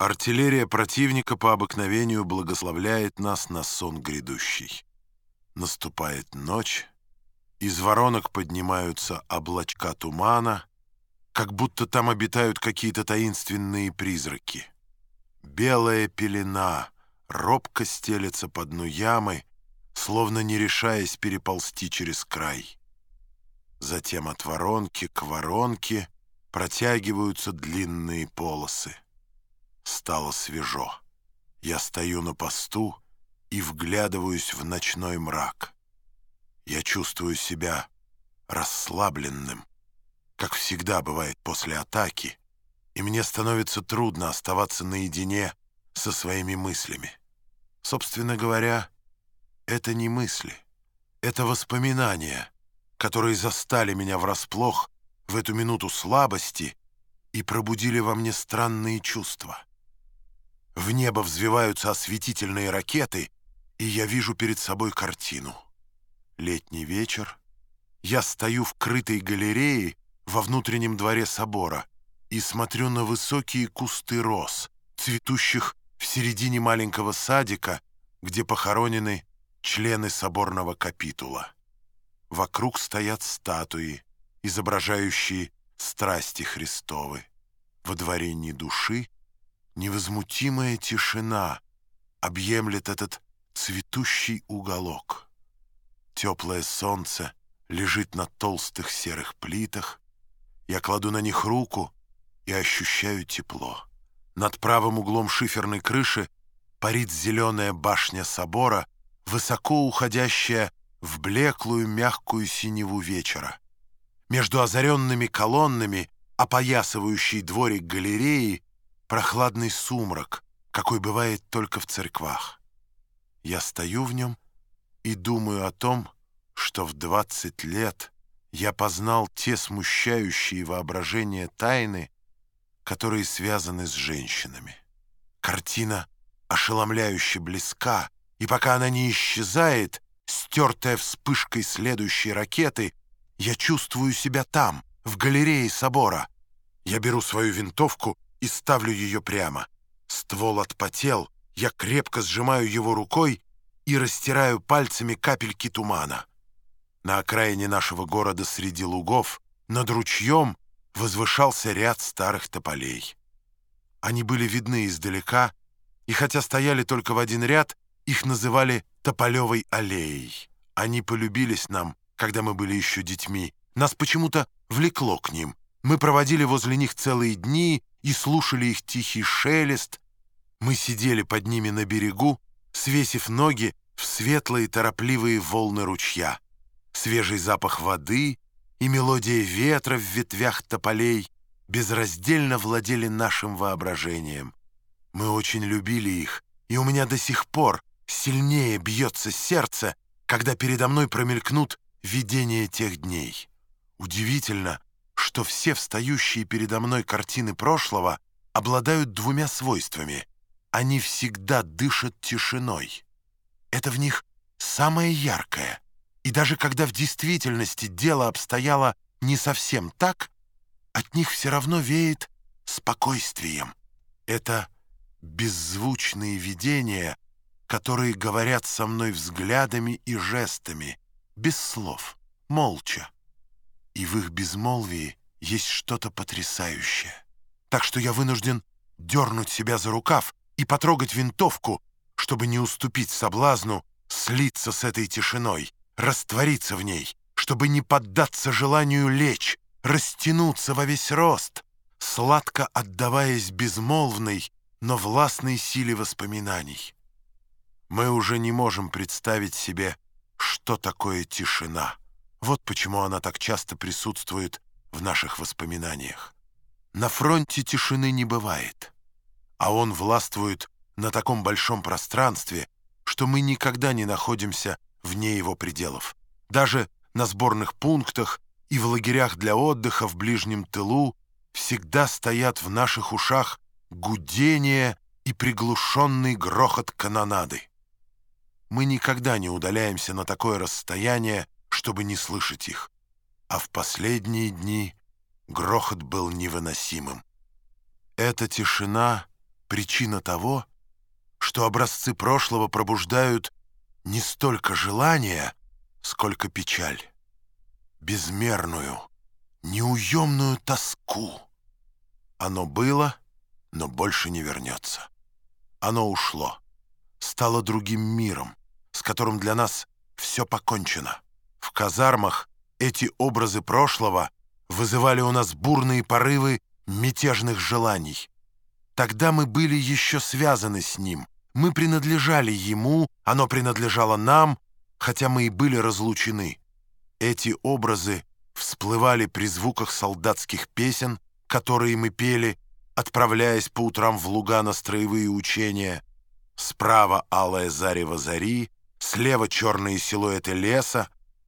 Артиллерия противника по обыкновению благословляет нас на сон грядущий. Наступает ночь, из воронок поднимаются облачка тумана, как будто там обитают какие-то таинственные призраки. Белая пелена робко стелется по дну ямы, словно не решаясь переползти через край. Затем от воронки к воронке протягиваются длинные полосы. Стало свежо. Я стою на посту и вглядываюсь в ночной мрак. Я чувствую себя расслабленным, как всегда бывает после атаки, и мне становится трудно оставаться наедине со своими мыслями. Собственно говоря, это не мысли, это воспоминания, которые застали меня врасплох в эту минуту слабости и пробудили во мне странные чувства. В небо взвиваются осветительные ракеты, и я вижу перед собой картину. Летний вечер. Я стою в крытой галерее во внутреннем дворе собора и смотрю на высокие кусты роз, цветущих в середине маленького садика, где похоронены члены соборного капитула. Вокруг стоят статуи, изображающие страсти Христовы. Во дворе ни души, Невозмутимая тишина объемлет этот цветущий уголок. Теплое солнце лежит на толстых серых плитах. Я кладу на них руку и ощущаю тепло. Над правым углом шиферной крыши парит зеленая башня собора, высоко уходящая в блеклую мягкую синеву вечера. Между озаренными колоннами, опоясывающей дворик галереи, прохладный сумрак, какой бывает только в церквах. Я стою в нем и думаю о том, что в 20 лет я познал те смущающие воображение тайны, которые связаны с женщинами. Картина ошеломляюще близка, и пока она не исчезает, стертая вспышкой следующей ракеты, я чувствую себя там, в галерее собора. Я беру свою винтовку и ставлю ее прямо. Ствол отпотел, я крепко сжимаю его рукой и растираю пальцами капельки тумана. На окраине нашего города среди лугов над ручьем возвышался ряд старых тополей. Они были видны издалека, и хотя стояли только в один ряд, их называли Тополевой аллеей. Они полюбились нам, когда мы были еще детьми. Нас почему-то влекло к ним. Мы проводили возле них целые дни и слушали их тихий шелест. Мы сидели под ними на берегу, свесив ноги в светлые торопливые волны ручья. Свежий запах воды и мелодия ветра в ветвях тополей безраздельно владели нашим воображением. Мы очень любили их, и у меня до сих пор сильнее бьется сердце, когда передо мной промелькнут видения тех дней. Удивительно, что все встающие передо мной картины прошлого обладают двумя свойствами. Они всегда дышат тишиной. Это в них самое яркое. И даже когда в действительности дело обстояло не совсем так, от них все равно веет спокойствием. Это беззвучные видения, которые говорят со мной взглядами и жестами, без слов, молча и в их безмолвии есть что-то потрясающее. Так что я вынужден дернуть себя за рукав и потрогать винтовку, чтобы не уступить соблазну слиться с этой тишиной, раствориться в ней, чтобы не поддаться желанию лечь, растянуться во весь рост, сладко отдаваясь безмолвной, но властной силе воспоминаний. Мы уже не можем представить себе, что такое тишина. Вот почему она так часто присутствует в наших воспоминаниях. На фронте тишины не бывает, а он властвует на таком большом пространстве, что мы никогда не находимся вне его пределов. Даже на сборных пунктах и в лагерях для отдыха в ближнем тылу всегда стоят в наших ушах гудение и приглушенный грохот канонады. Мы никогда не удаляемся на такое расстояние, чтобы не слышать их, а в последние дни грохот был невыносимым. Эта тишина Причина того, что образцы прошлого пробуждают не столько желания, сколько печаль, безмерную, неуемную тоску. Оно было, но больше не вернется. Оно ушло, стало другим миром, с которым для нас все покончено. Казармах эти образы прошлого вызывали у нас бурные порывы мятежных желаний. Тогда мы были еще связаны с ним, мы принадлежали ему, оно принадлежало нам, хотя мы и были разлучены. Эти образы всплывали при звуках солдатских песен, которые мы пели, отправляясь по утрам в луга на строевые учения. Справа алая зарево зари, слева черные силуэты леса,